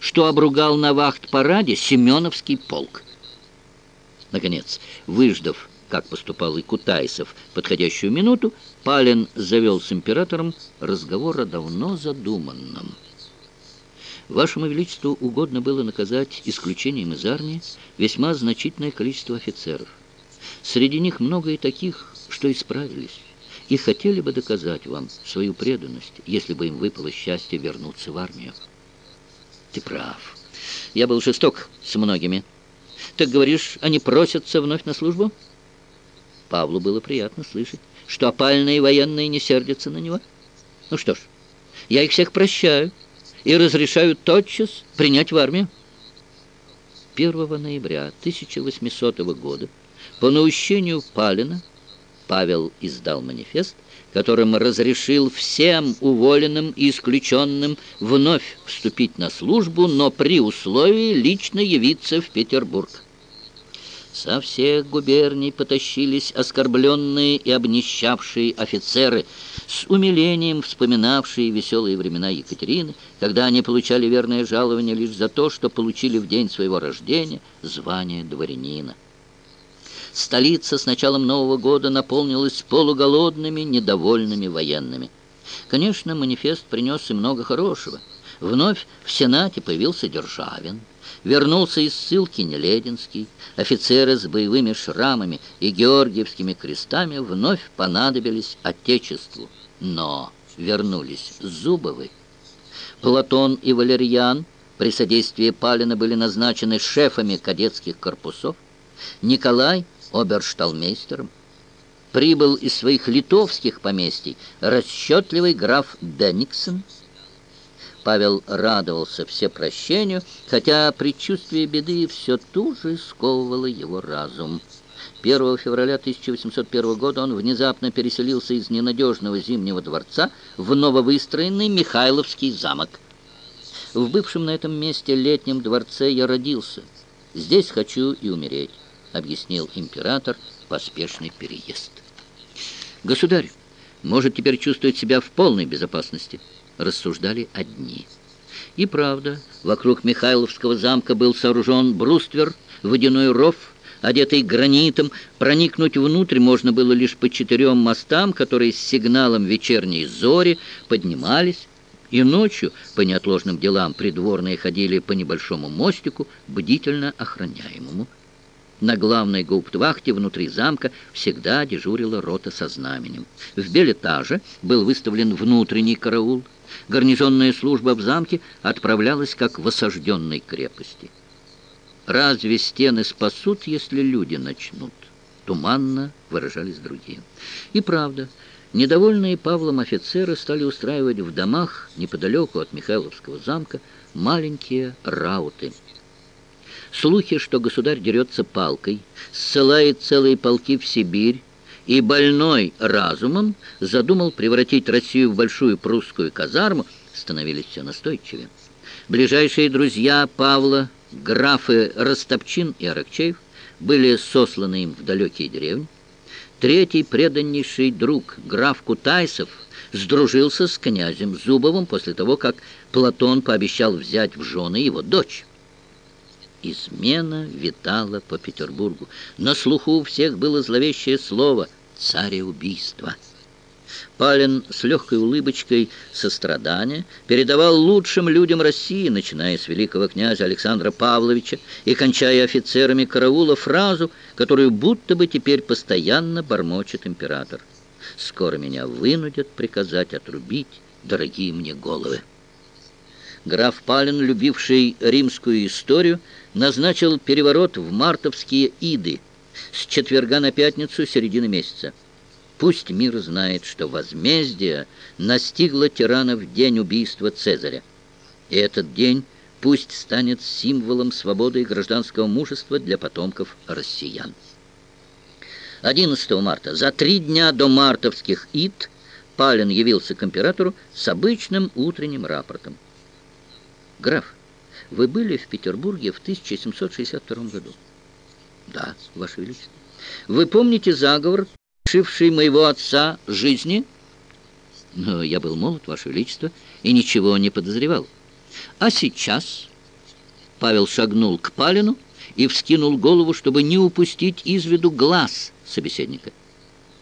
что обругал на вахт-параде Семеновский полк. Наконец, выждав, как поступал и Кутайсов, подходящую минуту, Палин завел с императором разговор о давно задуманном. Вашему Величеству угодно было наказать исключением из армии весьма значительное количество офицеров. Среди них много и таких, что исправились, и хотели бы доказать вам свою преданность, если бы им выпало счастье вернуться в армию. Ты прав. Я был жесток с многими. Так говоришь, они просятся вновь на службу? Павлу было приятно слышать, что опальные военные не сердятся на него. Ну что ж, я их всех прощаю и разрешают тотчас принять в армию. 1 ноября 1800 года по наущению Палина Павел издал манифест, которым разрешил всем уволенным и исключенным вновь вступить на службу, но при условии лично явиться в Петербург. Со всех губерний потащились оскорбленные и обнищавшие офицеры, с умилением вспоминавшие веселые времена Екатерины, когда они получали верное жалование лишь за то, что получили в день своего рождения звание дворянина. Столица с началом Нового года наполнилась полуголодными, недовольными военными. Конечно, манифест принес и много хорошего. Вновь в Сенате появился Державин. Вернулся из ссылки Нелединский. Офицеры с боевыми шрамами и георгиевскими крестами вновь понадобились Отечеству. Но вернулись Зубовы. Платон и Валерьян при содействии Палина были назначены шефами кадетских корпусов. Николай – обершталмейстером. Прибыл из своих литовских поместий расчетливый граф Бенниксон – Павел радовался всепрощению, хотя предчувствие беды все туже сковывало его разум. 1 февраля 1801 года он внезапно переселился из ненадежного Зимнего дворца в нововыстроенный Михайловский замок. В бывшем на этом месте летнем дворце я родился. Здесь хочу и умереть, объяснил император поспешный переезд. Государь может теперь чувствовать себя в полной безопасности рассуждали одни. И правда, вокруг Михайловского замка был сооружен бруствер, водяной ров, одетый гранитом. Проникнуть внутрь можно было лишь по четырем мостам, которые с сигналом вечерней зори поднимались. И ночью по неотложным делам придворные ходили по небольшому мостику, бдительно охраняемому. На главной гауптвахте внутри замка всегда дежурила рота со знаменем. В белетаже был выставлен внутренний караул – гарнизонная служба в замке отправлялась как в осажденной крепости. «Разве стены спасут, если люди начнут?» Туманно выражались другие. И правда, недовольные Павлом офицеры стали устраивать в домах неподалеку от Михайловского замка маленькие рауты. Слухи, что государь дерется палкой, ссылает целые полки в Сибирь, и больной разумом задумал превратить Россию в большую прусскую казарму, становились все настойчивее. Ближайшие друзья Павла, графы Ростопчин и Аракчеев, были сосланы им в далекие деревни. Третий преданнейший друг, граф Кутайсов, сдружился с князем Зубовым после того, как Платон пообещал взять в жены его дочь. Измена витала по Петербургу. На слуху у всех было зловещее слово «цареубийство». Палин с легкой улыбочкой сострадания передавал лучшим людям России, начиная с великого князя Александра Павловича и кончая офицерами караула, фразу, которую будто бы теперь постоянно бормочет император. «Скоро меня вынудят приказать отрубить дорогие мне головы». Граф Палин, любивший римскую историю, назначил переворот в мартовские иды с четверга на пятницу середины месяца. Пусть мир знает, что возмездие настигло тирана в день убийства Цезаря. И этот день пусть станет символом свободы и гражданского мужества для потомков россиян. 11 марта, за три дня до мартовских ид, Палин явился к императору с обычным утренним рапортом. «Граф, вы были в Петербурге в 1762 году?» «Да, Ваше Величество». «Вы помните заговор, лишивший моего отца жизни?» «Но я был молод, Ваше Величество, и ничего не подозревал. А сейчас Павел шагнул к Палину и вскинул голову, чтобы не упустить из виду глаз собеседника.